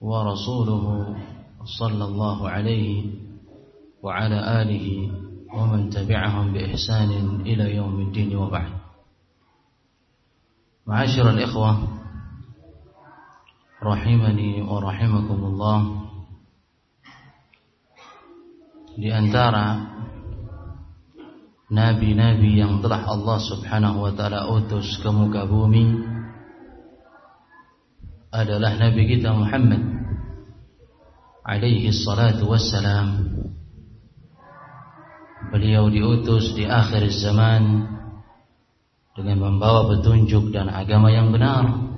ورسوله صلى الله عليه وعلى آله ومن تبعهم بإحسان إلى يوم الدين وبعد. معاشر الإخوة رحمني ورحمكم الله. Di antara nabi-nabi yang telah Allah Subhanahu wa taala utus ke muka bumi adalah nabi kita Muhammad alaihi salatu wassalam. Beliau diutus di akhir zaman dengan membawa petunjuk dan agama yang benar.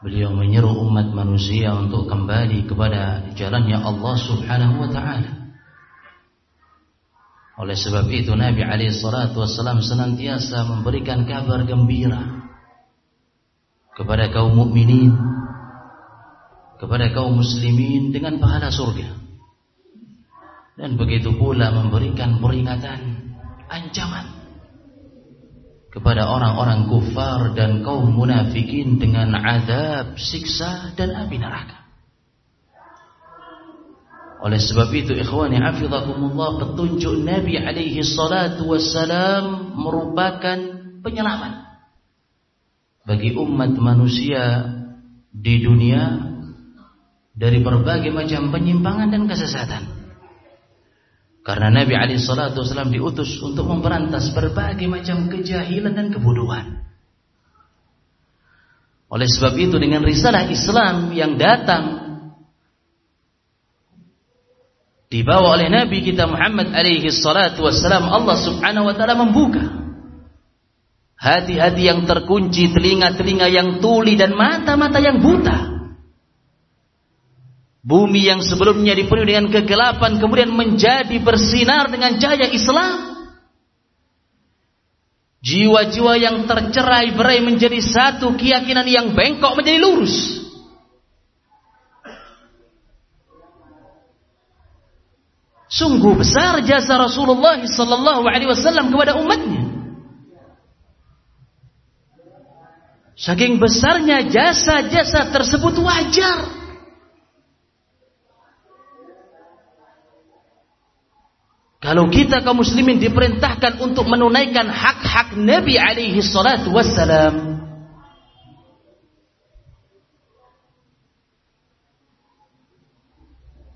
Beliau menyeru umat manusia untuk kembali kepada jalannya Allah Subhanahu wa taala. Oleh sebab itu Nabi alaihi salatu wasallam senantiasa memberikan kabar gembira kepada kaum mukminin, kepada kaum muslimin dengan pahala surga. Dan begitu pula memberikan peringatan, ancaman kepada orang-orang kufar dan kaum munafikin dengan azab, siksa dan api neraka. Oleh sebab itu ikhwani hafizakumullah petunjuk Nabi alaihi salatu wassalam merupakan penyelamat bagi umat manusia di dunia dari berbagai macam penyimpangan dan kesesatan. Karena Nabi alaihi salatu wassalam diutus untuk memberantas berbagai macam kejahilan dan kebodohan. Oleh sebab itu dengan risalah Islam yang datang dibawa oleh Nabi kita Muhammad alaihi salatu wassalam Allah subhanahu wa ta'ala membuka hati-hati yang terkunci telinga-telinga yang tuli dan mata-mata yang buta. Bumi yang sebelumnya dipenuhi dengan kegelapan kemudian menjadi bersinar dengan cahaya Islam. Jiwa-jiwa yang tercerai berai menjadi satu keyakinan yang bengkok menjadi lurus. Sungguh besar jasa Rasulullah sallallahu alaihi wasallam kepada umatnya. Saking besarnya jasa-jasa tersebut wajar. Kalau kita kaum muslimin diperintahkan untuk menunaikan hak-hak Nabi alaihi salatu wassalam.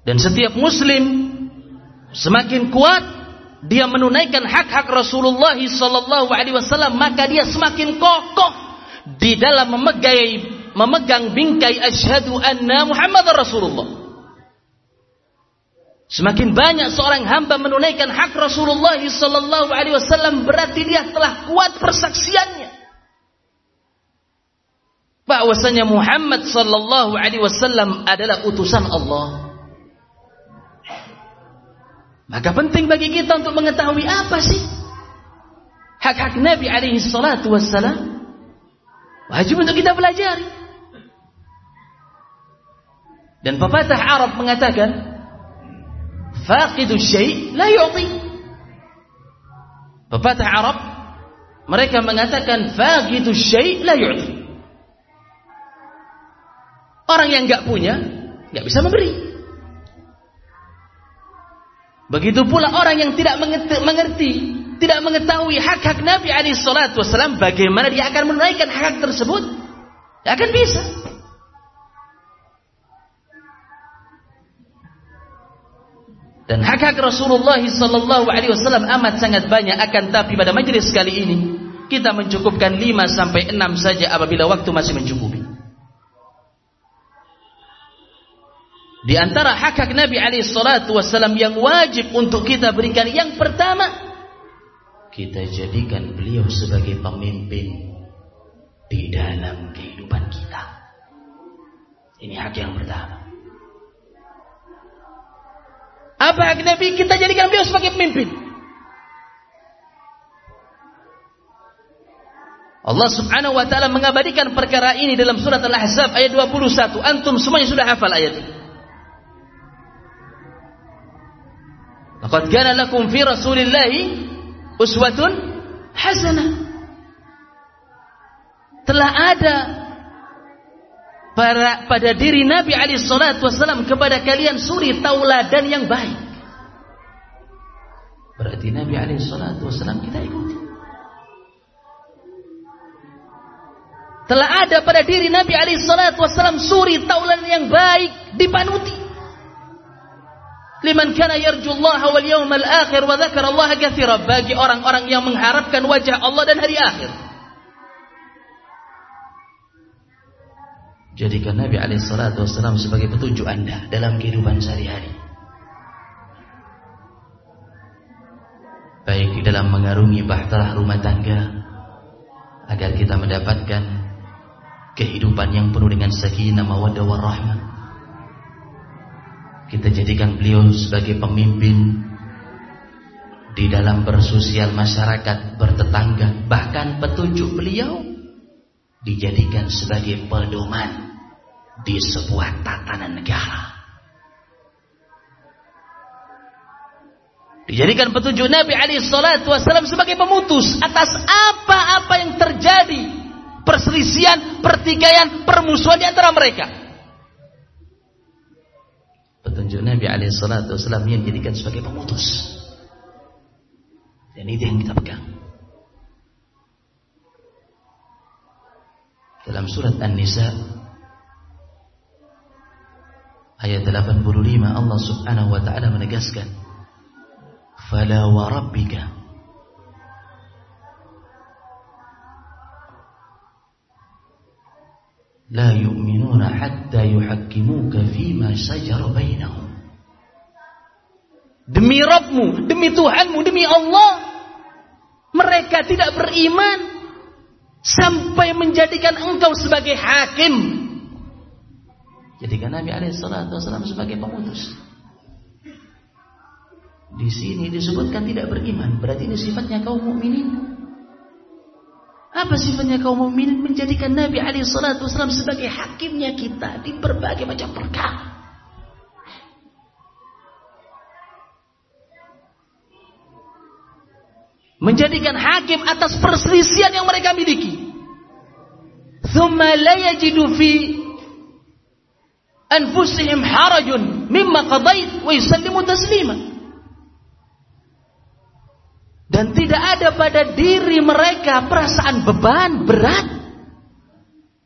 Dan setiap muslim Semakin kuat dia menunaikan hak-hak Rasulullah sallallahu alaihi wasallam, maka dia semakin kokoh di dalam memegang memegang bingkai asyhadu anna Muhammadar Rasulullah. Semakin banyak seorang hamba menunaikan hak Rasulullah sallallahu alaihi wasallam berarti dia telah kuat persaksiannya. Bahwasanya Muhammad sallallahu alaihi wasallam adalah utusan Allah. Maka penting bagi kita untuk mengetahui apa sih hak-hak Nabi alaihi salatu wassalam. Wajib untuk kita pelajari. Dan pepatah Arab mengatakan, faqidu syai' la yu'ti. Pepatah Arab mereka mengatakan faqidu syai' la yu'ti. Orang yang enggak punya enggak bisa memberi. Begitu pula orang yang tidak mengerti, tidak mengetahui hak-hak Nabi alaihi salatu wasallam, bagaimana dia akan menunaikan hak, -hak tersebut? Tidak akan bisa. Dan hak-hak Rasulullah sallallahu alaihi wasallam amat sangat banyak akan tapi pada majelis kali ini kita mencukupkan 5 sampai 6 saja apabila waktu masih mencukupi. Di antara hak-hak Nabi alaihi salatu wasallam yang wajib untuk kita berikan yang pertama kita jadikan beliau sebagai pemimpin di dalam kehidupan kita. Ini hak yang pertama. Apa hak Nabi? Kita jadikan beliau sebagai pemimpin. Allah Subhanahu wa taala mengabadikan perkara ini dalam surat Al-Ahzab ayat 21. Antum semuanya sudah hafal ayat ini. Laqad kana lakum fi Rasulillahi uswatun hasanah. Telah ada para, pada diri Nabi alaihi salatu wasallam kepada kalian suri tauladan yang baik. Berarti Nabi alaihi salatu wasallam kita ikuti. Telah ada pada diri Nabi alaihi salatu wasallam suri taulan yang baik dipanuti. Liman kana yarjullaha wal yawmal akhir wa dzakara Allah katsira bagi orang-orang yang mengharapkan wajah Allah dan hari akhir. Jadikan Nabi alaihi salatu wasallam sebagai petunjuk Anda dalam kehidupan sehari-hari. Baik dalam mengarungi bahtera rumah tangga agar kita mendapatkan kehidupan yang penuh dengan sakinah mawaddah warahmah. Kita jadikan beliau sebagai pemimpin di dalam bersosial masyarakat, bertetangga, bahkan petunjuk beliau dijadikan sebagai pedoman di sebuah tatanan negara. Dijadikan petunjuk Nabi alaihi salatu wasallam sebagai pemutus atas apa-apa yang terjadi perselisihan, pertikaian, permusuhan di antara mereka. Nabi alaihi wasallam yang dijadikan sebagai pemutus. Dan itu yang kita pegang. Dalam surat An-Nisa ayat 85 Allah Subhanahu wa taala menegaskan fala wa rabbika la yu'minuna hatta yuhakkimuka fima shajara bainahum Demi Rabbmu, demi Tuhanmu, demi Allah. Mereka tidak beriman Sampai menjadikan engkau sebagai hakim. Jadikan Nabi SAW sebagai pemutus Di sini disebutkan tidak beriman Berarti ini sifatnya kaum mukminin. Apa sifatnya kaum mukminin? Menjadikan Nabi alaihi sebagai hakimnya kita di berbagai macam perkara. Menjadikan hakim atas perselisihan yang mereka miliki. Anfusihim harajun mimma qadait wa yusallimu taslima. Dan tidak ada pada diri mereka perasaan beban berat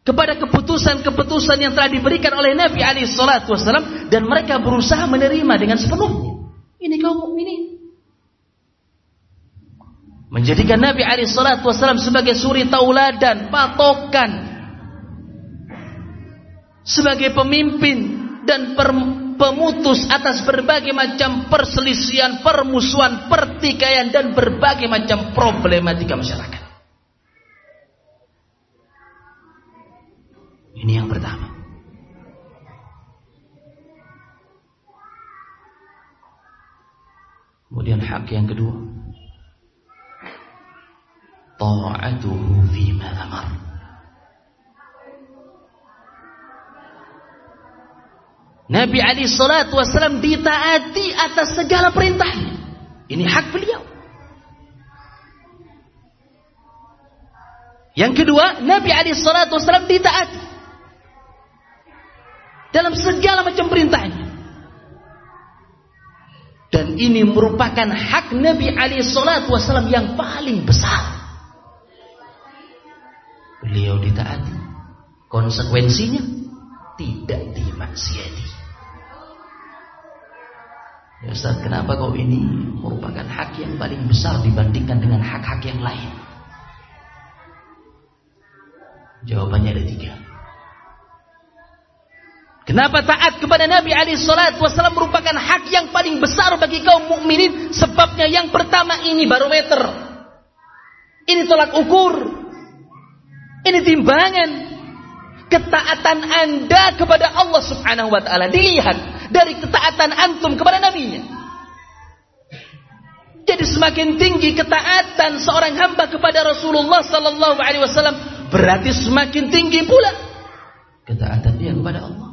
kepada keputusan-keputusan yang telah diberikan oleh Nabi Ali Shallallahu Wasallam dan mereka berusaha menerima dengan sepenuhnya. Ini kaum mukminin. Menjadikan Nabi Ali Shallallahu Wasallam sebagai suri tauladan, patokan, sebagai pemimpin dan pemutus atas berbagai macam perselisihan, permusuhan, pertikaian dan berbagai macam problematika masyarakat. Ini yang pertama. Kemudian hak yang kedua. Ta'atuhu fima amar. Nabi Ali Shallallahu Wasallam ditaati atas segala perintahnya. Ini hak beliau. Yang kedua, Nabi Ali Shallallahu Wasallam ditaati dalam segala macam perintahnya. Dan ini merupakan hak Nabi Ali Shallallahu Wasallam yang paling besar. Beliau ditaati. Konsekuensinya tidak dimaksiati. Ya Ustaz, kenapa kau ini merupakan hak yang paling besar dibandingkan dengan hak-hak yang lain? Jawabannya ada tiga. Kenapa taat kepada Nabi Ali Shallallahu Wasallam merupakan hak yang paling besar bagi kaum mukminin? Sebabnya yang pertama ini barometer, ini tolak ukur, ini timbangan ketaatan Anda kepada Allah Subhanahu wa taala dilihat dari ketaatan antum kepada nabinya. Jadi semakin tinggi ketaatan seorang hamba kepada Rasulullah sallallahu alaihi wasallam, berarti semakin tinggi pula ketaatan dia kepada Allah.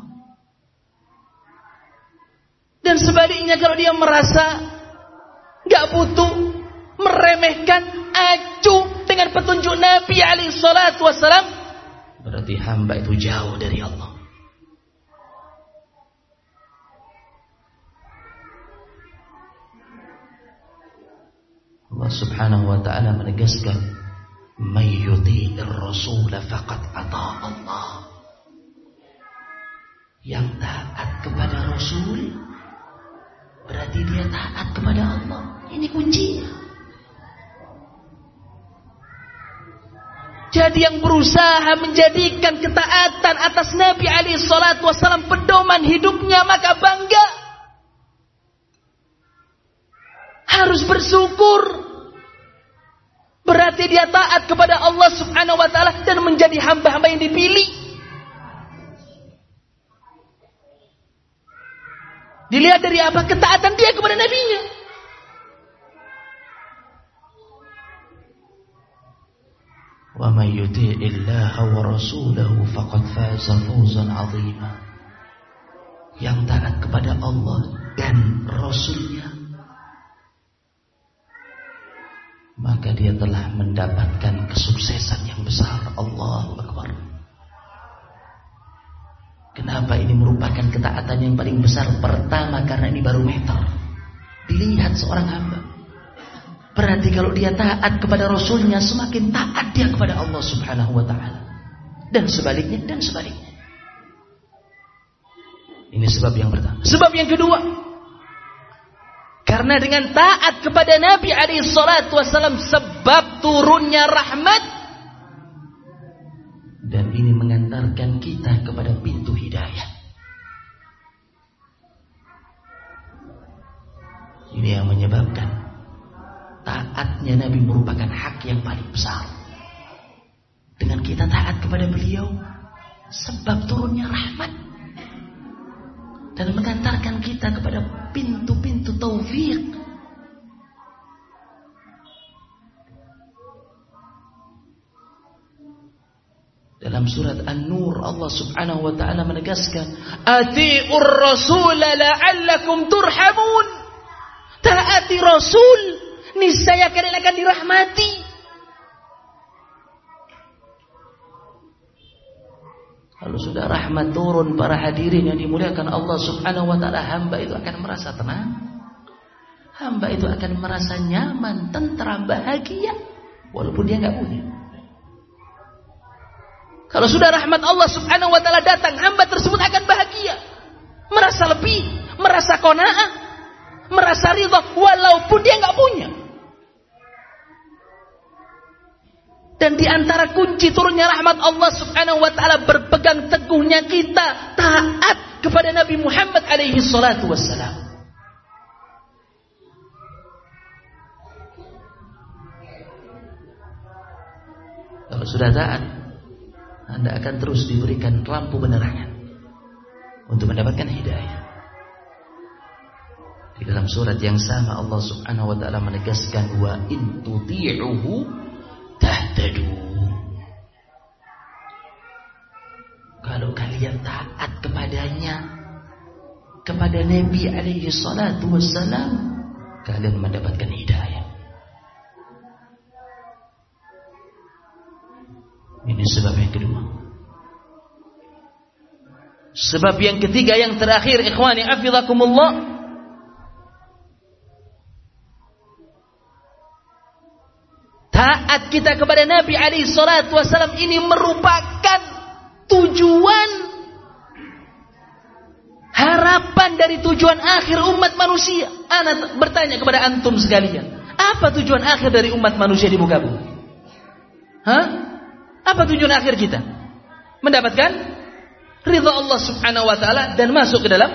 Dan sebaliknya kalau dia merasa nggak butuh, meremehkan, acuh dengan petunjuk Nabi alaihi salatu wasallam, berarti hamba itu jauh dari Allah. Allah Subhanahu wa taala menegaskan, "May rasul faqad ata Allah." Yang taat kepada Rasul berarti dia taat kepada Allah. Ini kuncinya. Jadi yang berusaha menjadikan ketaatan atas Nabi Ali Shallallahu Wasallam pedoman hidupnya maka bangga. Harus bersyukur. Berarti dia taat kepada Allah Subhanahu Wa Taala dan menjadi hamba-hamba yang dipilih. Dilihat dari apa? Ketaatan dia kepada nabinya. May yuti'illaha wa rasulahu faqad faza fawzan 'azima. Yang taat kepada Allah dan Rasulnya maka dia telah mendapatkan kesuksesan yang besar. Allahu Akbar. Kenapa ini merupakan ketaatan yang paling besar? Pertama karena ini barometer. Dilihat seorang hamba. Berarti kalau dia taat kepada Rasulnya semakin taat dia kepada Allah Subhanahu Wa Taala. Dan sebaliknya dan sebaliknya. Ini sebab yang pertama. Sebab yang kedua. Karena dengan taat kepada Nabi alaihi salatu wasallam sebab turunnya rahmat dan ini mengantarkan kita kepada pintu hidayah. Ini yang menyebabkan taatnya Nabi merupakan hak yang paling besar. Dengan kita taat kepada beliau, sebab turunnya rahmat dan mengantarkan kita kepada pintu-pintu taufik Dalam surat An-Nur Allah Subhanahu wa taala menegaskan, "Atiur rasul la'allakum turhamun." Taati Rasul, niscaya kalian akan dirahmati. Kalau sudah rahmat turun para hadirin yang dimuliakan Allah Subhanahu wa taala, hamba itu akan merasa tenang. Hamba itu akan merasa nyaman, tentram, bahagia walaupun dia nggak punya. Kalau sudah rahmat Allah subhanahu wa ta'ala datang, hamba tersebut akan bahagia. Merasa lebih, merasa kona'ah, merasa ridha, walaupun dia nggak punya. Dan di antara kunci turunnya rahmat Allah subhanahu wa ta'ala berpegang teguhnya kita taat kepada Nabi Muhammad alaihi salatu wassalam. Kalau sudah taat, anda akan terus diberikan lampu penerangan untuk mendapatkan hidayah. Di dalam surat yang sama Allah Subhanahu wa taala menegaskan wa in tuti'uhu tahtadu. Kalau kalian taat kepadanya kepada Nabi alaihi salatu wassalam kalian mendapatkan hidayah. Ini sebab yang kedua. Sebab yang ketiga yang terakhir ikhwani afidakumullah kita kepada Nabi alaihi salatu wasallam ini merupakan tujuan harapan dari tujuan akhir umat manusia. Anak bertanya kepada antum sekalian, apa tujuan akhir dari umat manusia di muka bumi? Hah? Apa tujuan akhir kita? Mendapatkan ridha Allah Subhanahu wa taala dan masuk ke dalam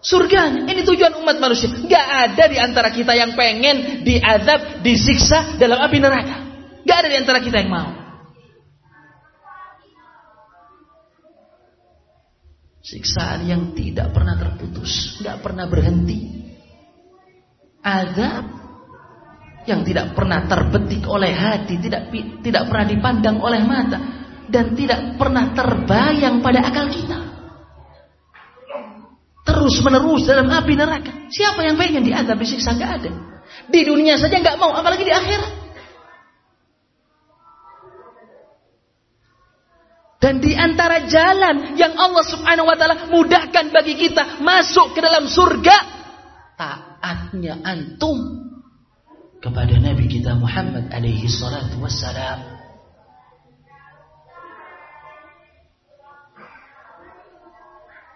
surga. Ini tujuan umat manusia. Gak ada di antara kita yang pengen diadab, disiksa dalam api neraka. Gak ada di antara kita yang mau. Siksaan yang tidak pernah terputus, nggak pernah berhenti. Azab yang tidak pernah terbetik oleh hati, tidak tidak pernah dipandang oleh mata dan tidak pernah terbayang pada akal kita. Terus menerus dalam api neraka. Siapa yang pengen diazab disiksa nggak ada. Di dunia saja nggak mau, apalagi di akhirat. Dan di antara jalan yang Allah Subhanahu wa taala mudahkan bagi kita masuk ke dalam surga taatnya antum kepada Nabi kita Muhammad alaihi salatu wassalam.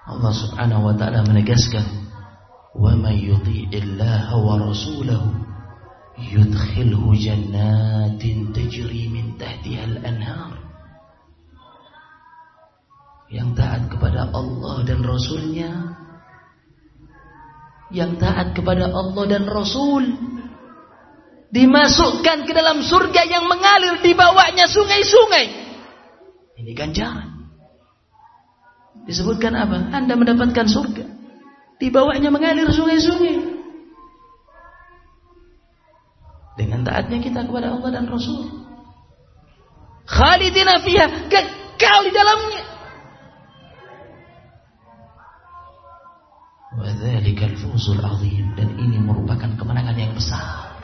Allah Subhanahu wa taala menegaskan, "Wa may yuti'illaha wa rasulahu yudkhilhu jannatin tajri min tahtiha al-anhar." Yang taat kepada Allah dan Rasulnya. Yang taat kepada Allah dan Rasul. Dimasukkan ke dalam surga yang mengalir di bawahnya sungai-sungai. Ini ganjaran. Disebutkan apa? Anda mendapatkan surga. Di bawahnya mengalir sungai-sungai. Dengan taatnya kita kepada Allah dan Rasul. Khalidina fiha Kekal di dalamnya Wadzalikal azim dan ini merupakan kemenangan yang besar.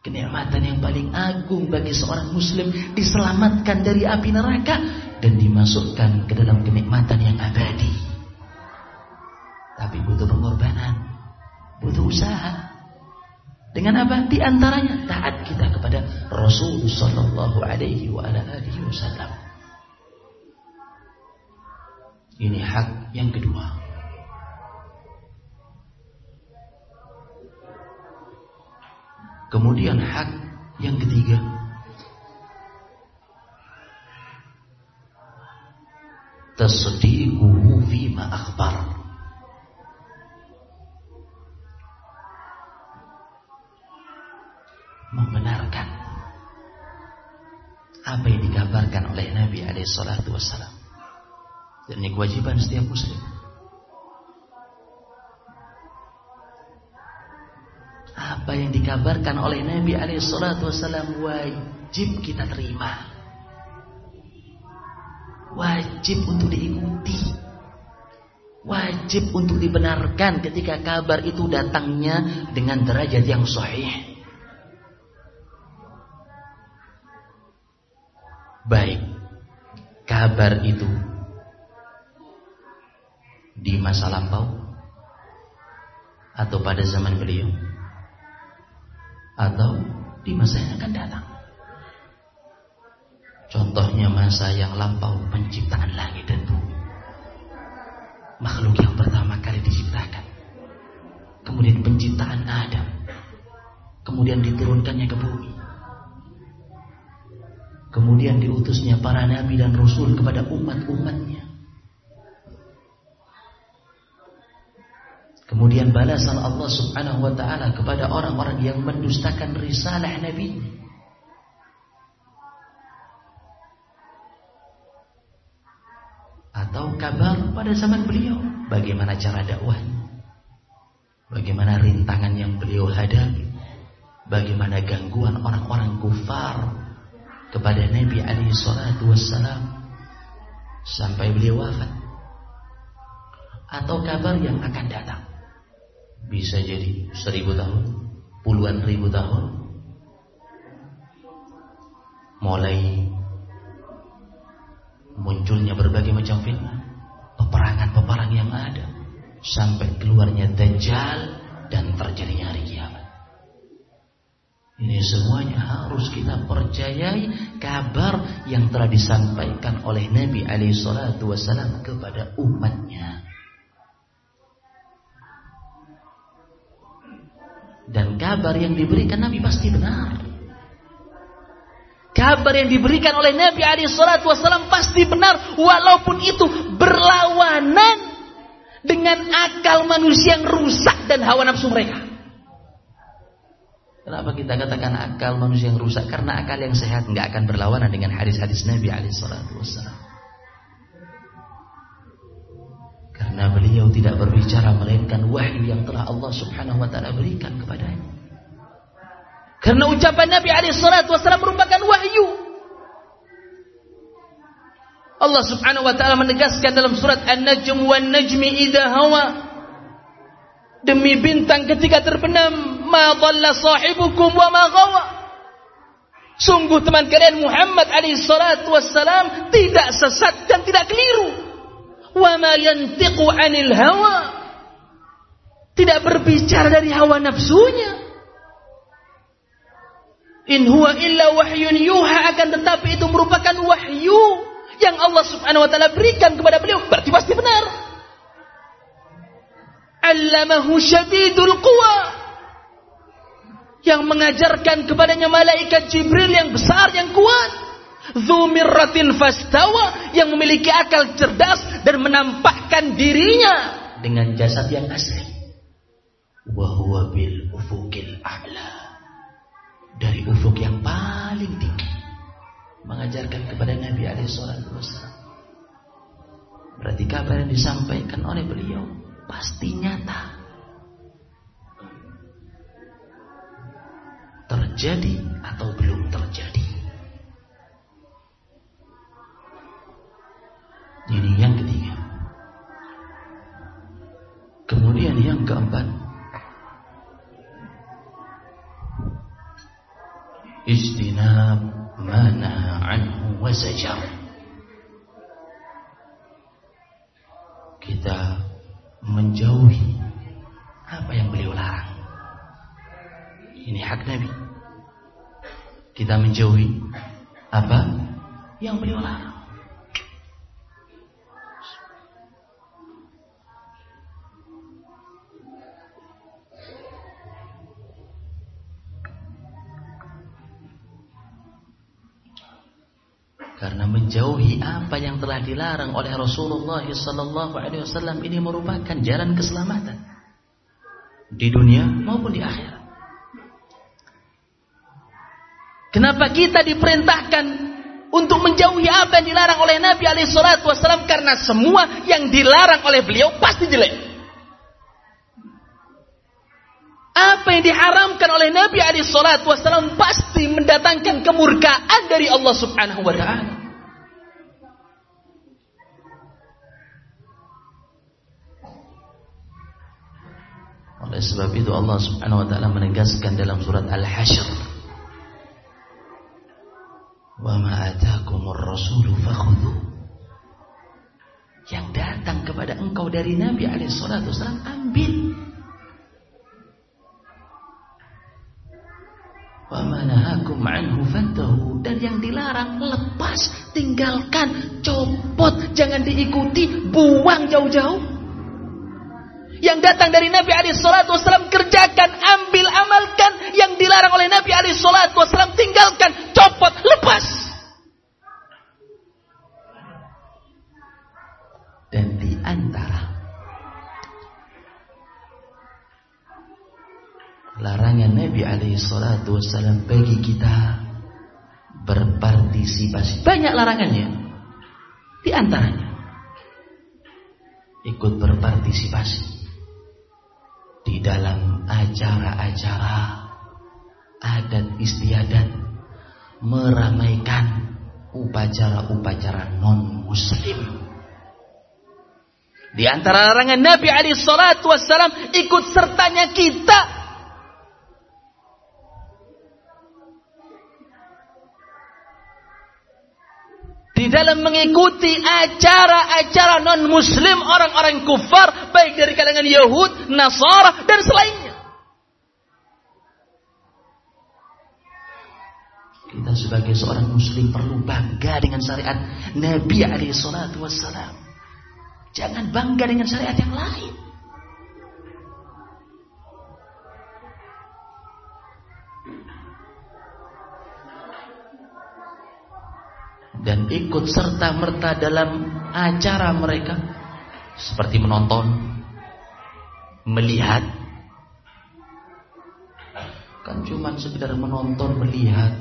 Kenikmatan yang paling agung bagi seorang muslim diselamatkan dari api neraka dan dimasukkan ke dalam kenikmatan yang abadi. Tapi butuh pengorbanan, butuh usaha. Dengan apa? Di antaranya taat kita kepada Rasulullah sallallahu alaihi wasallam. Ini hak yang kedua. Kemudian hak yang ketiga. Tasdiquhu fima akhbar. Membenarkan Apa yang dikabarkan oleh Nabi SAW Dan ini kewajiban setiap muslim yang dikabarkan oleh Nabi alaihissalatu wassalam wajib kita terima. Wajib untuk diikuti. Wajib untuk dibenarkan ketika kabar itu datangnya dengan derajat yang sahih. Baik, kabar itu di masa lampau atau pada zaman beliau atau di masa yang akan datang. Contohnya masa yang lampau penciptaan langit dan bumi. Makhluk yang pertama kali diciptakan. Kemudian penciptaan Adam. Kemudian diturunkannya ke bumi. Kemudian diutusnya para nabi dan rasul kepada umat-umatnya. Kemudian balasan Allah Subhanahu wa taala kepada orang-orang yang mendustakan risalah Nabi. Atau kabar pada zaman beliau, bagaimana cara dakwahnya? Bagaimana rintangan yang beliau hadapi? Bagaimana gangguan orang-orang kufar kepada Nabi alaihi salatu wassalam sampai beliau wafat? Atau kabar yang akan datang? Bisa jadi seribu tahun, puluhan ribu tahun. Mulai munculnya berbagai macam fitnah, peperangan-peperangan yang ada, sampai keluarnya Dajjal dan terjadinya hari kiamat. Ini semuanya harus kita percayai kabar yang telah disampaikan oleh Nabi alaihi kepada umatnya. Dan kabar yang diberikan Nabi pasti benar. Kabar yang diberikan oleh Nabi Ali Shallallahu Wasallam pasti benar, walaupun itu berlawanan dengan akal manusia yang rusak dan hawa nafsu mereka. Kenapa kita katakan akal manusia yang rusak? Karena akal yang sehat nggak akan berlawanan dengan hadis-hadis Nabi Ali Karena beliau tidak berbicara melainkan wahyu yang telah Allah subhanahu wa ta'ala berikan kepadanya. Karena ucapan Nabi SAW merupakan wahyu. Allah subhanahu wa ta'ala menegaskan dalam surat An-Najm wan najmi idha hawa. Demi bintang ketika terbenam. Ma dhalla sahibukum wa ma gawa. Sungguh teman kalian Muhammad SAW tidak sesat dan tidak keliru wa ma yantiqu 'anil hawa. Tidak berbicara dari hawa nafsunya. In huwa illa wahyun yuha akan tetapi itu merupakan wahyu yang Allah Subhanahu wa taala berikan kepada beliau berarti pasti benar. Allamahu syadidul quwa yang mengajarkan kepadanya malaikat Jibril yang besar yang kuat. Zumirratin fastawa yang memiliki akal cerdas dan menampakkan dirinya dengan jasad yang asli. Wahuwa bil ufukil a'la. Dari ufuk yang paling tinggi. Mengajarkan kepada Nabi SAW. Berarti kabar yang disampaikan oleh beliau pasti nyata. Terjadi atau belum Kita menjauhi apa yang beliau larang. Karena menjauhi apa yang telah dilarang oleh Rasulullah sallallahu alaihi wasallam ini merupakan jalan keselamatan di dunia maupun di akhirat. Kenapa kita diperintahkan untuk menjauhi apa yang dilarang oleh Nabi alaihi salatu wasallam karena semua yang dilarang oleh beliau pasti jelek. Apa yang diharamkan oleh Nabi alaihi salatu wasallam pasti mendatangkan kemurkaan dari Allah Subhanahu wa taala. Oleh sebab itu Allah Subhanahu wa taala menegaskan dalam surat Al-Hasyr Wa ma atakumur rasulu Yang datang kepada engkau dari Nabi alaihi salatu wasallam ambil. Anhu dan yang dilarang lepas, tinggalkan, copot, jangan diikuti, buang jauh-jauh yang datang dari Nabi alaihi wasallam kerjakan, ambil, amalkan yang dilarang oleh Nabi alaihi wasallam tinggalkan, copot, lepas. Dan di antara larangan Nabi alaihi wasallam bagi kita berpartisipasi. Banyak larangannya. Di antaranya ikut berpartisipasi di dalam acara-acara adat istiadat meramaikan upacara-upacara non muslim. Di antara larangan Nabi Ali Shallallahu Wasallam ikut sertanya kita dalam mengikuti acara-acara non-muslim orang-orang kufar baik dari kalangan Yahud, Nasara dan selainnya. Kita sebagai seorang muslim perlu bangga dengan syariat Nabi alaihi salatu wassalam. Jangan bangga dengan syariat yang lain. Dan ikut serta merta dalam acara mereka seperti menonton, melihat kan cuma sekedar menonton, melihat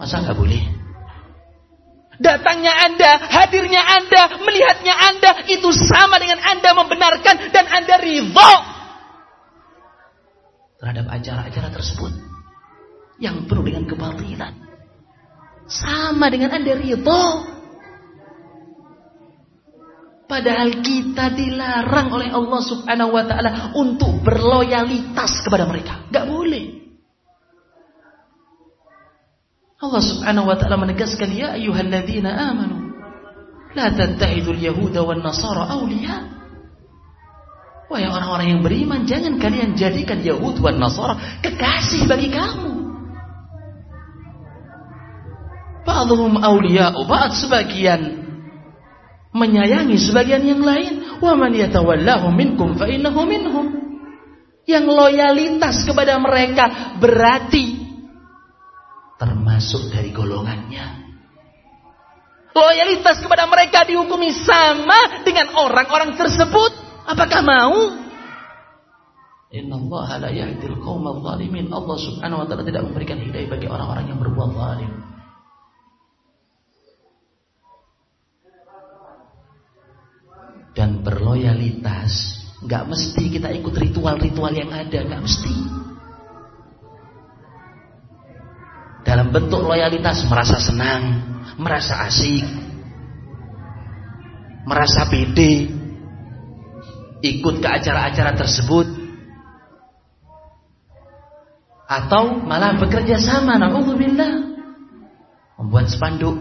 masa nggak boleh? Datangnya Anda, hadirnya Anda, melihatnya Anda, itu sama dengan Anda membenarkan dan Anda ridho terhadap acara-acara tersebut yang penuh dengan kebatilan. Sama dengan Anda ridho. Padahal kita dilarang oleh Allah Subhanahu wa taala untuk berloyalitas kepada mereka. Gak boleh. Allah Subhanahu wa taala menegaskan ya ayyuhalladzina amanu la tattakhidul yahuda wan nasara awliya. Wahai orang-orang yang beriman, jangan kalian jadikan Yahud wan Nasara kekasih bagi kamu. Ba'dhum awliya'u ba'd sebagian menyayangi sebagian yang lain. Wa man yatawallahu minkum fa innahu minhum. Yang loyalitas kepada mereka berarti termasuk dari golongannya. Loyalitas kepada mereka dihukumi sama dengan orang-orang tersebut. Apakah mau? Inna Allah la yahdil qawma zalimin. Allah subhanahu wa ta'ala tidak memberikan hidayah bagi orang-orang yang berbuat zalim. Dan berloyalitas. Gak mesti kita ikut ritual-ritual yang ada. Gak mesti. dalam bentuk loyalitas merasa senang, merasa asik, merasa pede, ikut ke acara-acara tersebut, atau malah bekerja sama, naudzubillah, membuat spanduk,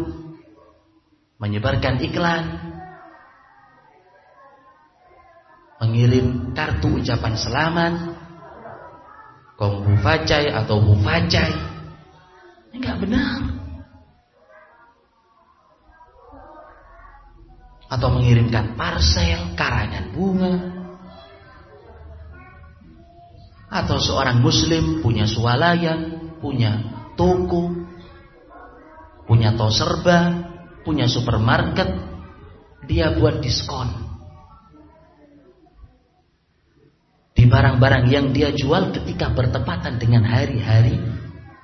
menyebarkan iklan, mengirim kartu ucapan selamat, kombu atau bufacai, Enggak benar. Atau mengirimkan parsel, karangan bunga. Atau seorang muslim punya swalayan, punya toko, punya toserba, punya supermarket, dia buat diskon. Di barang-barang yang dia jual ketika bertepatan dengan hari-hari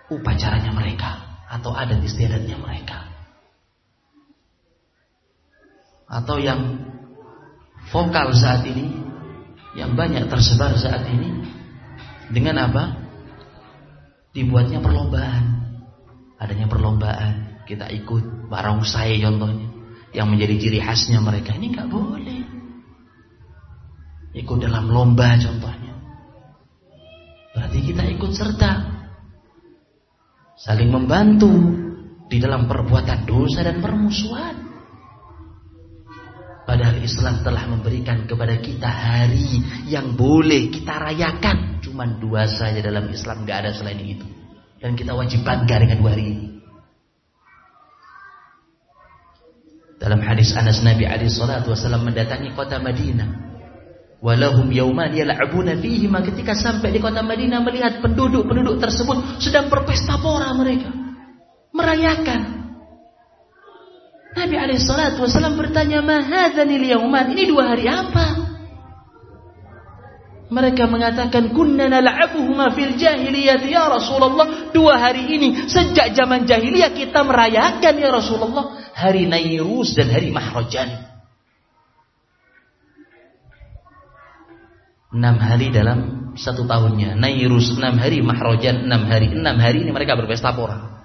upacaranya mereka atau adat istiadatnya mereka. Atau yang vokal saat ini yang banyak tersebar saat ini dengan apa? Dibuatnya perlombaan. Adanya perlombaan, kita ikut barongsai contohnya yang menjadi ciri khasnya mereka. Ini nggak boleh. Ikut dalam lomba contohnya. Berarti kita ikut serta saling membantu di dalam perbuatan dosa dan permusuhan. Padahal Islam telah memberikan kepada kita hari yang boleh kita rayakan. Cuma dua saja dalam Islam, gak ada selain itu. Dan kita wajib bangga dengan dua hari ini. Dalam hadis Anas Nabi Ali Shallallahu Wasallam mendatangi kota Madinah. Walahum yauman yal'abuna fihi ketika sampai di kota Madinah melihat penduduk-penduduk tersebut sedang berpesta pora mereka. Merayakan. Nabi alaihi salatu wasallam bertanya, "Ma hadzanil yauman?" Ini dua hari apa? Mereka mengatakan kunna nal'abuhuma fil jahiliyah ya Rasulullah. Dua hari ini sejak zaman jahiliyah kita merayakan ya Rasulullah hari Nairus dan hari Mahrajan. Enam hari dalam satu tahunnya. Nairus enam hari, Mahrojan enam hari. Enam hari ini mereka berpesta pora.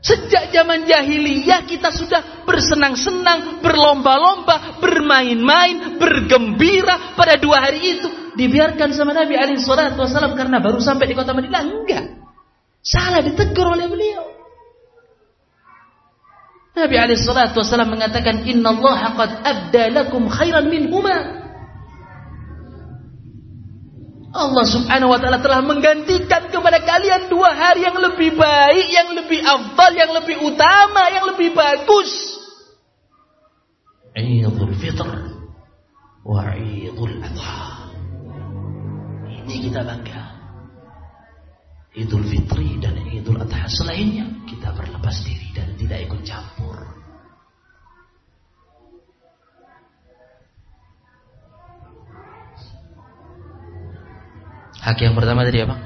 Sejak zaman jahiliyah kita sudah bersenang-senang, berlomba-lomba, bermain-main, bergembira pada dua hari itu. Dibiarkan sama Nabi Shallallahu Wasallam karena baru sampai di kota Madinah. Enggak. Salah ditegur oleh beliau. Nabi Ali Shallallahu Wasallam mengatakan, Inna Allah qad abda lakum khairan min huma. Allah subhanahu wa ta'ala telah menggantikan kepada kalian dua hari yang lebih baik, yang lebih afdal, yang lebih utama, yang lebih bagus. Idul Fitr wa Idul Adha. Ini kita bangga. Idul Fitri dan Idul Adha selainnya kita berlepas diri dan tidak ikut campur. Hak yang pertama tadi apa?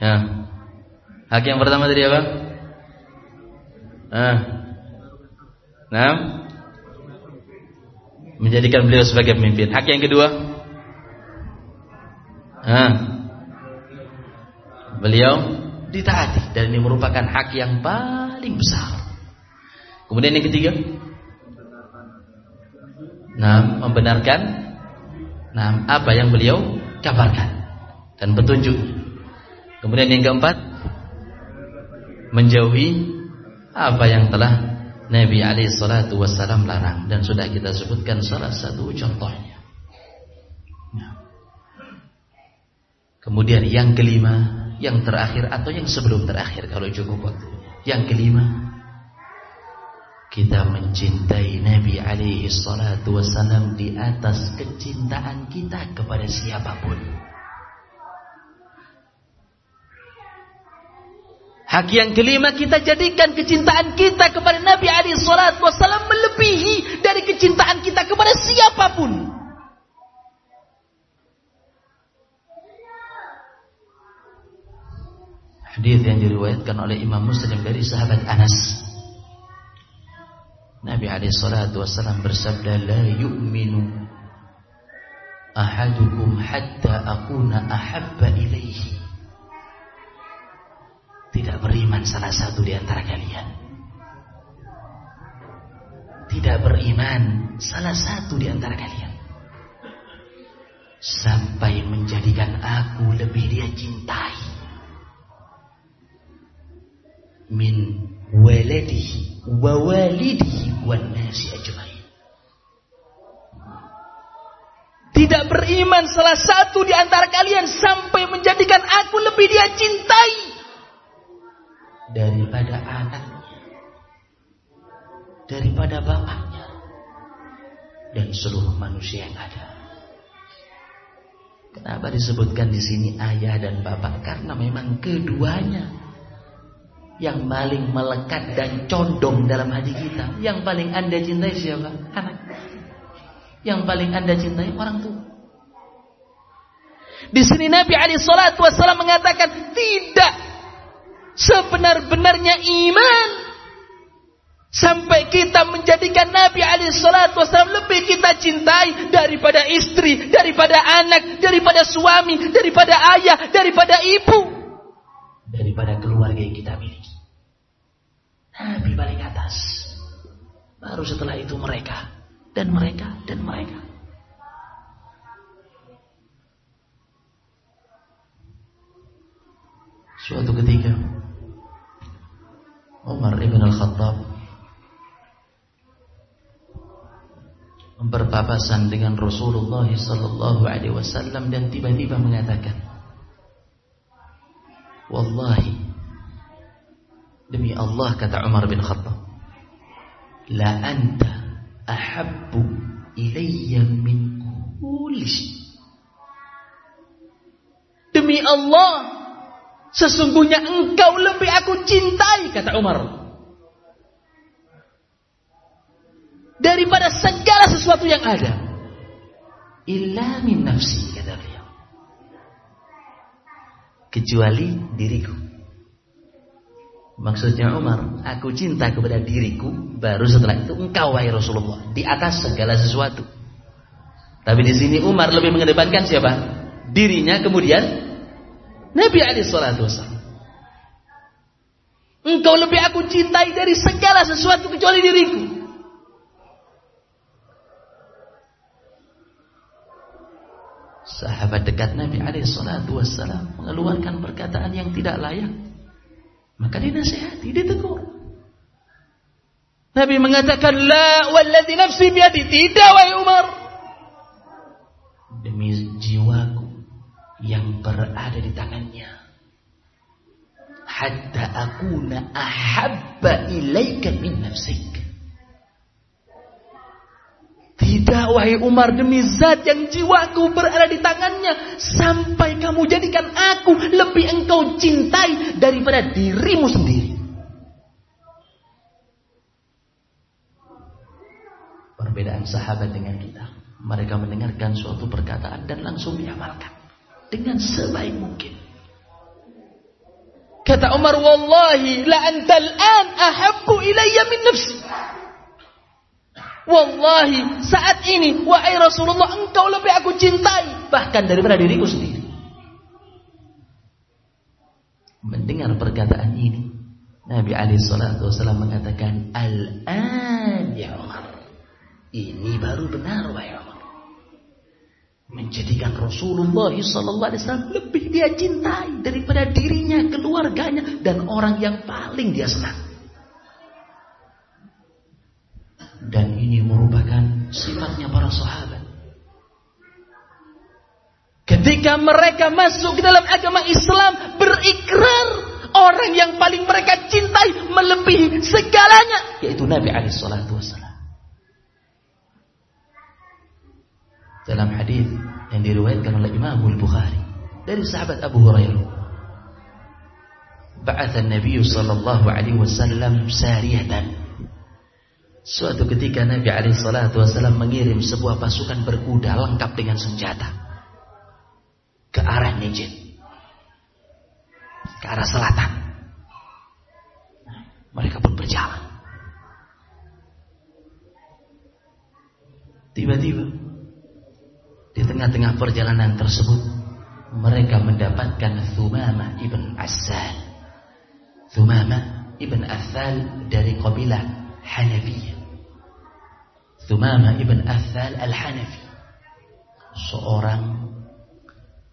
Ya. Hak yang pertama tadi apa? Ah. Nah. menjadikan beliau sebagai pemimpin. Hak yang kedua, Hah. beliau ditaati dan ini merupakan hak yang paling besar. Kemudian yang ketiga, nah membenarkan, nah apa yang beliau kabarkan dan petunjuk. Kemudian yang keempat, menjauhi apa yang telah Nabi alaihi salatu wasallam larang dan sudah kita sebutkan salah satu contohnya. Nah. Kemudian yang kelima, yang terakhir atau yang sebelum terakhir kalau cukup waktu. Yang kelima, kita mencintai Nabi alaihi salatu wasallam di atas kecintaan kita kepada siapa pun. Hak yang kelima kita jadikan kecintaan kita kepada Nabi Ali Shallallahu Wasallam melebihi dari kecintaan kita kepada siapa pun. Hadis yang diriwayatkan oleh Imam Muslim dari sahabat Anas. Ali Shallallahu Wasallam bersabda, لا yu'minu ahadukum hatta akuna ahabba ilaihi tidak beriman salah satu di antara kalian. Tidak beriman salah satu di antara kalian. Sampai menjadikan aku lebih dia cintai. Min waladihi wa walidihi wa nasi ajmain. Tidak beriman salah satu di antara kalian sampai menjadikan aku lebih dia cintai daripada anaknya, daripada bapaknya, dan seluruh manusia yang ada. Kenapa disebutkan di sini ayah dan bapak? Karena memang keduanya yang paling melekat dan condong dalam hati kita. Yang paling anda cintai siapa? Anak. Yang paling anda cintai orang tua. Di sini Nabi Ali Shallallahu Wasallam mengatakan tidak sebenar-benarnya iman sampai kita menjadikan Nabi alaihi salatu wasallam lebih kita cintai daripada istri, daripada anak, daripada suami, daripada ayah, daripada ibu, daripada keluarga yang kita miliki. Nabi paling atas. Baru setelah itu mereka dan mereka dan mereka. Suatu ketika Umar ibn al-Khattab berpapasan dengan Rasulullah sallallahu alaihi wasallam dan tiba-tiba mengatakan Wallahi demi Allah kata Umar bin Khattab la anta ahabbu ilayya min kulli Demi Allah Sesungguhnya engkau lebih aku cintai, kata Umar. Daripada segala sesuatu yang ada. Illa min nafsi, kata beliau. Kecuali diriku. Maksudnya Umar, aku cinta kepada diriku, baru setelah itu engkau wahai Rasulullah, di atas segala sesuatu. Tapi di sini Umar lebih mengedepankan siapa? Dirinya kemudian Nabi alaihi salatu wasallam. Engkau lebih aku cintai dari segala sesuatu kecuali diriku. Sahabat dekat Nabi alaihi salatu wasallam mengeluarkan perkataan yang tidak layak. Maka dinasihati, ditegur. Nabi mengatakan la walladzi nafsi biadi tidak wahai Umar. Demi jiwaku yang berada di tangannya. Hatta akuna ahabba ilaika min nafsik. Tidak wahai Umar demi zat yang jiwaku berada di tangannya sampai kamu jadikan aku lebih engkau cintai daripada dirimu sendiri. Perbedaan sahabat dengan kita. Mereka mendengarkan suatu perkataan dan langsung diamalkan dengan sebaik mungkin. Kata Umar, "Wallahi la antal an ahabbu ilayya min nafsi." Wallahi saat ini wahai Rasulullah engkau lebih aku cintai bahkan daripada diriku sendiri. Mendengar perkataan ini Nabi Ali Shallallahu Wasallam mengatakan Al-an ya Umar Ini baru benar wahai Umar Menjadikan Rasulullah Sallallahu Alaihi Wasallam lebih dia cintai daripada dirinya, keluarganya, dan orang yang paling dia senang. Dan ini merupakan sifatnya para sahabat. Ketika mereka masuk ke dalam agama Islam, berikrar orang yang paling mereka cintai melebihi segalanya, yaitu Nabi alaihi wasallam. Dalam hadis yang diriwayatkan oleh Imam Al-Bukhari dari sahabat Abu Hurairah, "Ba'atha an-nabiy sallallahu alaihi wasallam sariyatan" Suatu ketika Nabi alaihi salatu wasallam mengirim sebuah pasukan berkuda lengkap dengan senjata ke arah Najd. Ke arah selatan. Mereka pun berjalan. Tiba-tiba di tengah-tengah perjalanan tersebut mereka mendapatkan Thumama ibn Asal. Thumama ibn Asal dari kabilah Hanafiyah. Thumama ibn Athal al-Hanafi. Seorang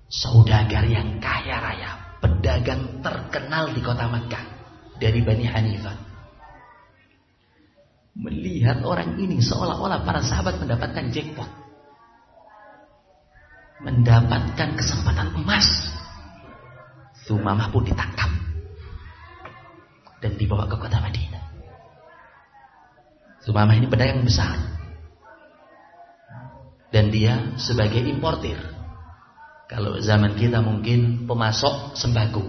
saudagar yang kaya raya. Pedagang terkenal di kota Makkah. Dari Bani Hanifah. Melihat orang ini seolah-olah para sahabat mendapatkan jackpot. Mendapatkan kesempatan emas. Thumamah pun ditangkap. Dan dibawa ke kota Madinah. Sumamah ini pedagang besar. Dan dia sebagai importir. Kalau zaman kita mungkin pemasok sembako.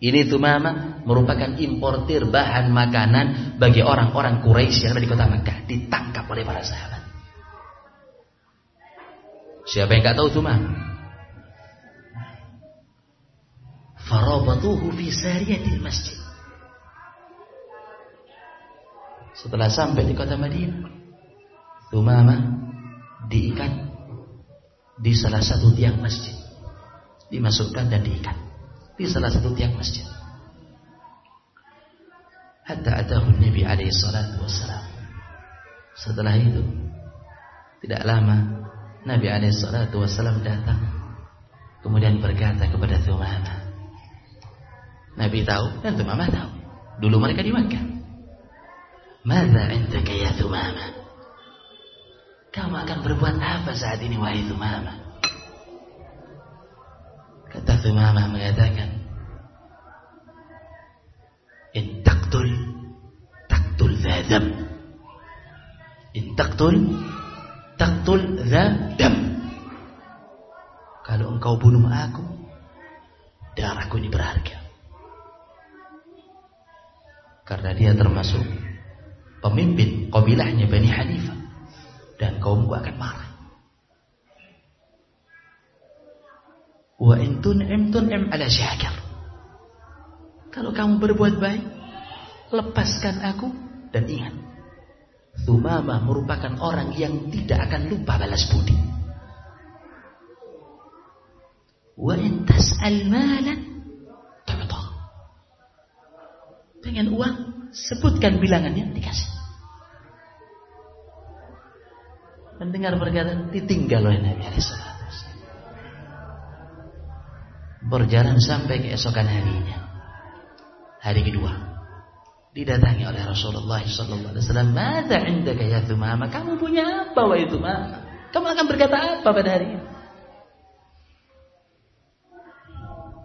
Ini Tumama merupakan importir bahan makanan bagi orang-orang Quraisy yang ada di kota Makkah. Ditangkap oleh para sahabat. Siapa yang nggak tahu Tumama? Farabatuhu fi sariyatil masjid. Setelah sampai di kota Madinah, Tumama diikat di salah satu tiang masjid. Dimasukkan dan diikat di salah satu tiang masjid. Hatta atahu Nabi alaihi salatu wassalam. Setelah itu, tidak lama Nabi alaihi salatu wassalam datang. Kemudian berkata kepada Tumama. Nabi tahu dan Tumama tahu. Dulu mereka di. Mada indaka ya Thumama? Kamu akan berbuat apa saat ini wahai Thumama? Kata Thumama mengatakan, In taktul, taktul zadam. In taktul, taktul zadam. Kalau engkau bunuh aku, darahku ini berharga. Karena dia termasuk pemimpin kabilahnya Bani Hanifah dan kaumku akan marah. Wa intun imtun im ala syakir. Kalau kamu berbuat baik, lepaskan aku dan ingat. Thumamah merupakan orang yang tidak akan lupa balas budi. Wa in tas'al malan Pengen uang, sebutkan bilangannya, dikasih. mendengar perkataan ditinggal oleh Nabi Alaihissalam. Berjalan sampai keesokan harinya. Hari kedua. Didatangi oleh Rasulullah Sallallahu Alaihi Wasallam. Mada indaka ya Thumama? Kamu punya apa wahai Thumama? Kamu akan berkata apa pada hari ini?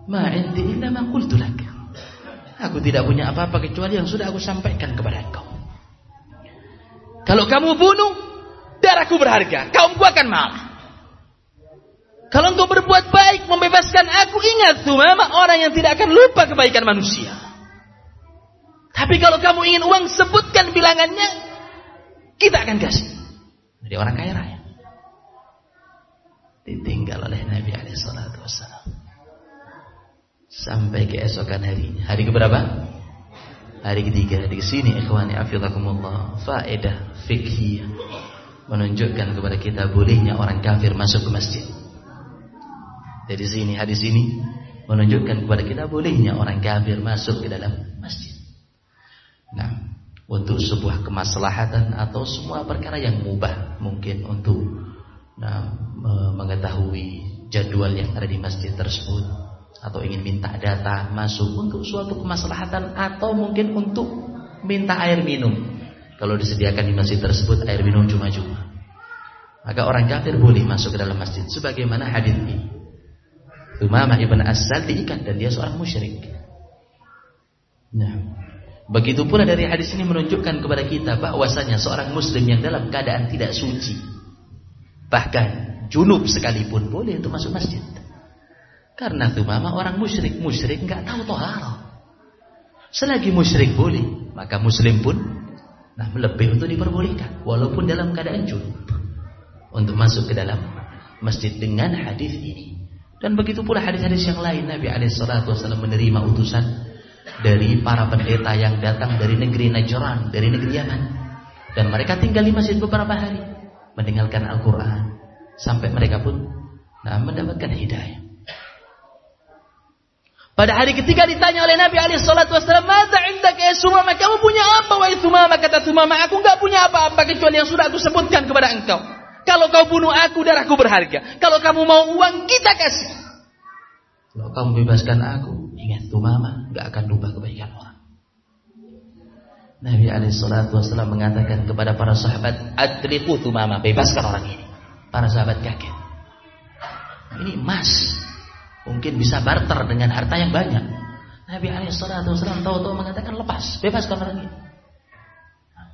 Ma indi illa ma. Aku tidak punya apa-apa kecuali yang sudah aku sampaikan kepada engkau. Kalau kamu bunuh, darahku berharga, kaumku akan marah. Kalau engkau berbuat baik, membebaskan aku, ingat Thumama orang yang tidak akan lupa kebaikan manusia. Tapi kalau kamu ingin uang, sebutkan bilangannya, kita akan kasih. Jadi orang kaya raya. Ditinggal oleh Nabi Alaihissalam. Sampai keesokan harinya. Hari keberapa? Hari ketiga. Di sini ikhwani afidakumullah. Faedah fikhiyah menunjukkan kepada kita bolehnya orang kafir masuk ke masjid. Dari sini hadis ini menunjukkan kepada kita bolehnya orang kafir masuk ke dalam masjid. Nah, untuk sebuah kemaslahatan atau semua perkara yang mubah mungkin untuk nah, mengetahui jadwal yang ada di masjid tersebut atau ingin minta data masuk untuk suatu kemaslahatan atau mungkin untuk minta air minum. Kalau disediakan di masjid tersebut air minum cuma-cuma. Maka orang kafir boleh masuk ke dalam masjid sebagaimana hadis ini. Umamah ibn Asal diikat dan dia seorang musyrik. Nah, begitu pula dari hadis ini menunjukkan kepada kita bahwasanya seorang muslim yang dalam keadaan tidak suci bahkan junub sekalipun boleh untuk masuk masjid. Karena Tumama orang musyrik, musyrik nggak tahu tohara. Selagi musyrik boleh, maka muslim pun nah lebih untuk diperbolehkan walaupun dalam keadaan junub untuk masuk ke dalam masjid dengan hadis ini. Dan begitu pula hadis-hadis yang lain Nabi SAW menerima utusan dari para pendeta yang datang dari negeri Najran, dari negeri Yaman. Dan mereka tinggal di masjid beberapa hari mendengarkan Al-Quran sampai mereka pun nah, mendapatkan hidayah. Pada hari ketiga ditanya oleh Nabi alaihi salatu wasallam, "Madza indaka ya Sumama? Kamu punya apa wahai Sumama?" Kata Sumama, "Aku enggak punya apa-apa kecuali yang sudah aku sebutkan kepada engkau." Kalau kau bunuh aku, darahku berharga. Kalau kamu mau uang, kita kasih. Kalau kamu bebaskan aku, ingat tuh mama, gak akan lupa kebaikan orang. Nabi Alaihissalam mengatakan kepada para sahabat, Adriku tuh mama, bebaskan orang ini. Para sahabat kaget. Ini emas. Mungkin bisa barter dengan harta yang banyak. Nabi Alaihissalam tahu-tahu mengatakan lepas, bebaskan orang ini.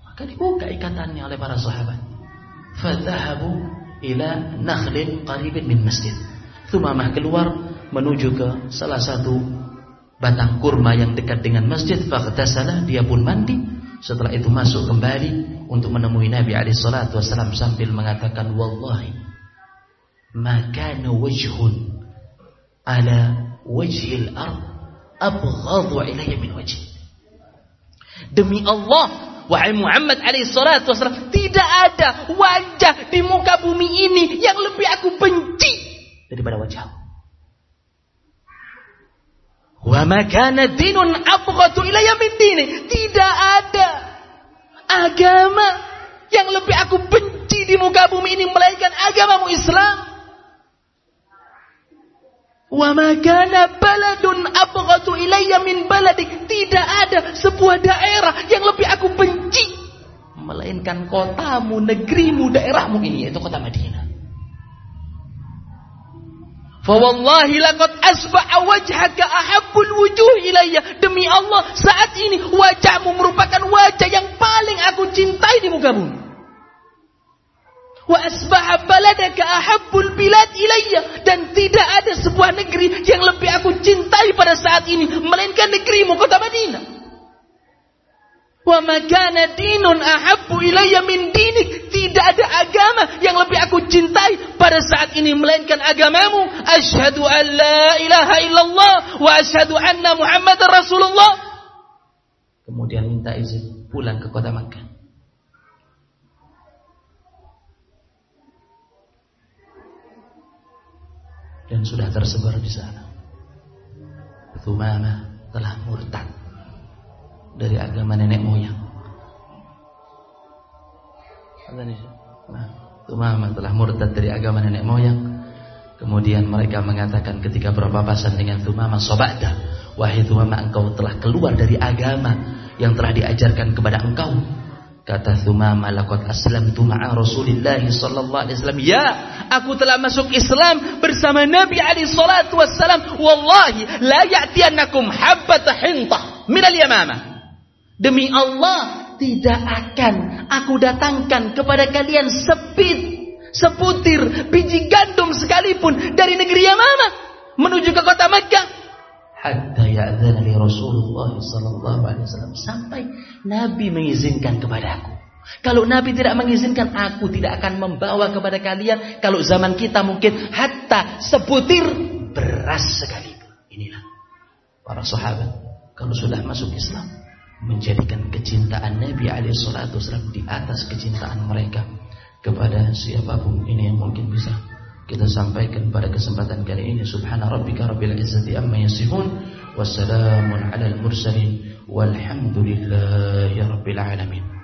maka dibuka ikatannya oleh para sahabat. Fadhahabu ila nakhlin qaribin min masjid. Thumamah keluar menuju ke salah satu batang kurma yang dekat dengan masjid. Faghtasalah, dia pun mandi. Setelah itu masuk kembali untuk menemui Nabi alaihi salatu wasallam sambil mengatakan wallahi ma kana wajhun ala wajhil ard abghadhu ilayya min wajhi. Demi Allah Wahai Muhammad alaihi salatu wasallam, tidak ada wajah di muka bumi ini yang lebih aku benci daripada wajahmu. Wa ma kana dinun abghatu ilayya min dini. Tidak ada agama yang lebih aku benci di muka bumi ini melainkan agamamu Islam. Wa makana baladun abghatu ilayya min baladik. Tidak ada sebuah daerah yang lebih aku benci melainkan kotamu, negerimu, daerahmu ini yaitu kota Madinah. Fa wallahi laqad asbaha wajhaka ahabbul wujuh ilayya. Demi Allah, saat ini wajahmu merupakan wajah yang paling aku cintai di muka bumi. Wa asbaha baladaka ahabbul bilad ilayya dan tidak ada sebuah negeri yang lebih aku cintai pada saat ini melainkan negerimu kota Madinah. Wa makana dinun ahabbu ilayya min dinik tidak ada agama yang lebih aku cintai pada saat ini melainkan agamamu. Asyhadu an la ilaha illallah wa asyhadu anna Muhammadar Rasulullah. Kemudian minta izin pulang ke kota Makkah. Dan sudah tersebar di sana. Thumama telah murtad dari agama nenek moyang. Nah, Thumama telah murtad dari agama nenek moyang. Kemudian mereka mengatakan ketika berpapasan dengan Thumama sobada, wahai Thumama engkau telah keluar dari agama yang telah diajarkan kepada engkau Kata Thumama laqad aslamtu ma'a Rasulillah sallallahu alaihi wasallam. Ya, aku telah masuk Islam bersama Nabi alaihi salatu wasallam. Wallahi la ya'tiyannakum habbat hintah min al-yamamah. Demi Allah, tidak akan aku datangkan kepada kalian sepit, seputir biji gandum sekalipun dari negeri Yamamah menuju ke kota Makkah hatta ya'dzana li Rasulullah sallallahu alaihi wasallam sampai Nabi mengizinkan kepadaku. Kalau Nabi tidak mengizinkan aku tidak akan membawa kepada kalian kalau zaman kita mungkin hatta sebutir beras sekalipun. Inilah para sahabat kalau sudah masuk Islam menjadikan kecintaan Nabi alaihi salatu wasallam di atas kecintaan mereka kepada siapa pun ini yang mungkin bisa kita sampaikan pada kesempatan kali ini subhana rabbika rabbil izzati amma yasifun. Wassalamun alal mursalin. Walhamdulillahi rabbil alamin